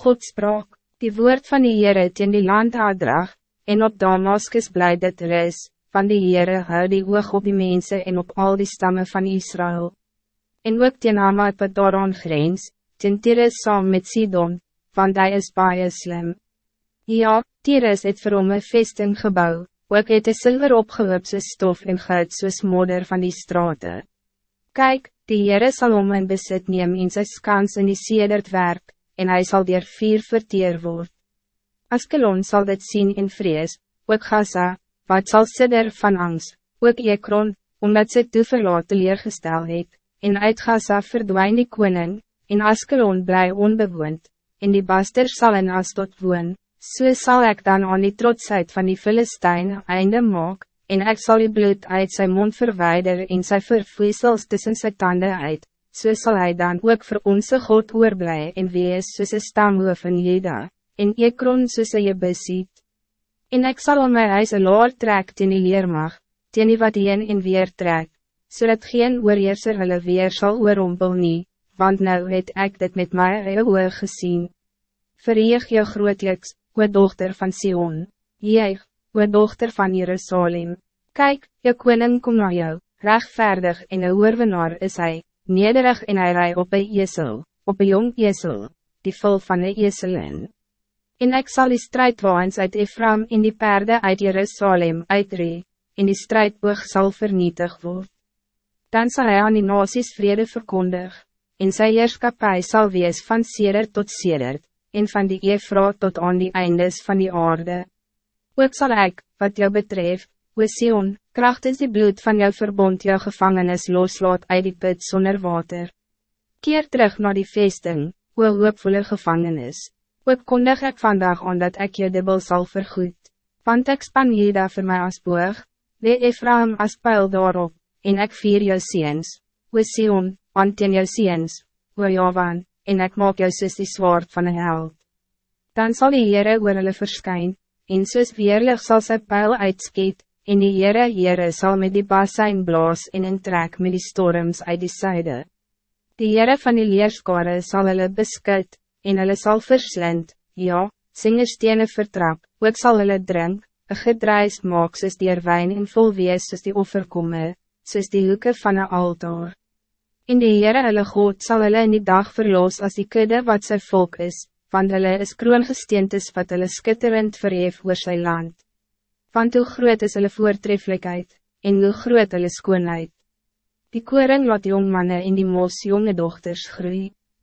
God sprak, die woord van die Heere teen die land aandrag, en op Damaskus bly dit ris, van die Heere hou die oog op die mensen en op al die stammen van Israël. En ook teen Hamad wat daaraan grens, teen Tyrus saam met Sidon, want hij is baie slim. Ja, Tyrus het vir hom een vesting gebouw, ook het een silver opgehoopse stof en goud soos modder van die straten. Kijk, die Heere sal om in besit neem in sy skans in die sedert werk, en hij zal weer vier verteer word. Askelon zal dit zien in vrees, ook Gaza, wat zal sidder van angst, ook Ekron, omdat sy toe verlaat teleergestel het, en uit Gaza verdwijn die koning, en Askelon bly onbewoond, en die baster zal in Astot woon, so zal ik dan aan die trotsheid van die Philistijn einde maak, en ik zal die bloed uit zijn mond verwijderen en sy vervoesels tussen sy tanden uit, so sal hy dan ook voor onze God oorblij en wees soos een stamhoof in Jeda, en Ekron soos een besiet. En ik zal om my huis een laar trek teen die leermag, teen die wat heen en weer trek, so geen oorheerser hulle weer sal oorompel nie, want nou het ik dit met my eie oor gezien. Verheeg jou grootliks, o dochter van Sion, jeeg, o dochter van Jerusalem. Kijk, je koning kom naar jou, rechtvaardig en een oorwinnaar is hij nederig en hij rij op een esel, op een jong esel, die vol van een esel in. En ik zal die strijdwaans uit Ephraim in die paarden uit Jerusalem uitree, en die strijdboog zal vernietigd worden. Dan zal hij aan die nasies vrede verkondig, en sy heerskapie sal wees van seder tot sedert, en van die Efra tot aan die eindes van die aarde. Ook zal ik, wat jou betreft, Sion, krachtens die bloed van jou verbond jou gevangenis loslaat uit die put zonder water. Keer terug naar die vesting, o hoopvolle gevangenis. Ook kondig ek vandaag aan dat ek je dubbel zal vergoed. Want ek span Jeda vir my as boog, we Ephraim as pijl daarop, en ek vier jou seens, o Sion, anteen jou seens, o Javan, en ek maak jou soos die zwaard van een held. Dan zal die Heere oor hulle verskyn, en soos weerlig sal sy pijl uitskiet, en die Heere Heere sal met die basijn blaas en in trek met die storms uit die zuide. Die Heere van die leerskare sal hulle beskut, en hulle sal verslind, ja, singerstene vertrap, ook sal hulle drink, een gedruis maak soos die wijn en vol wees soos die offerkomme, soos die hoeken van een altaar. In die Heere hulle God sal hulle in die dag verloos als die kudde wat sy volk is, want hulle is kroongesteentes wat hulle skitterend verhef oor sy land want hoe groot is hulle voortreffelijkheid, en hoe groot hulle skoonheid. Die koring laat jong mannen in die mos jonge dochters groeien.